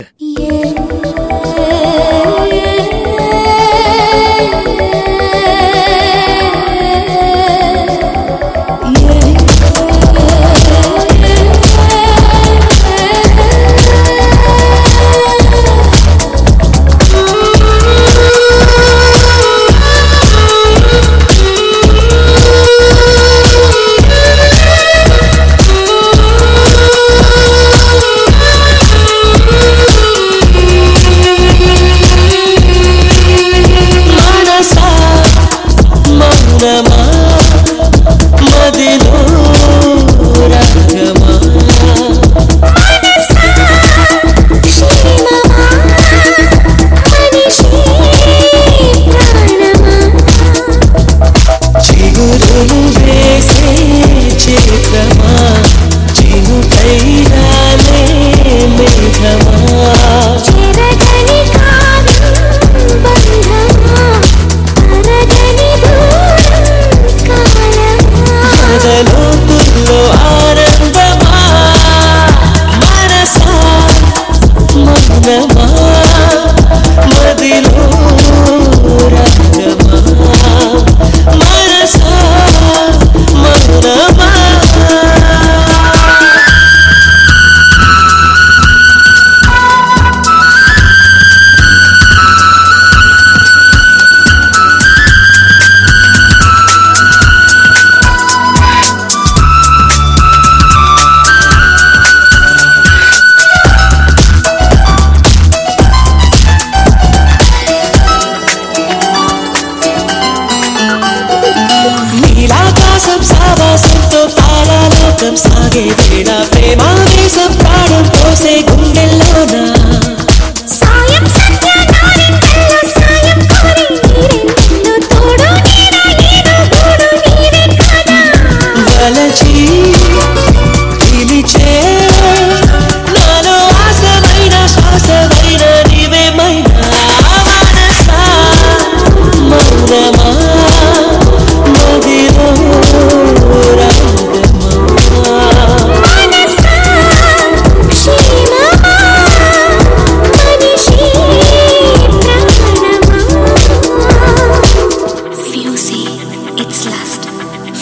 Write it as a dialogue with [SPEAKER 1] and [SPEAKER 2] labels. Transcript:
[SPEAKER 1] Yeah.
[SPEAKER 2] mama 섭섭하게 대답해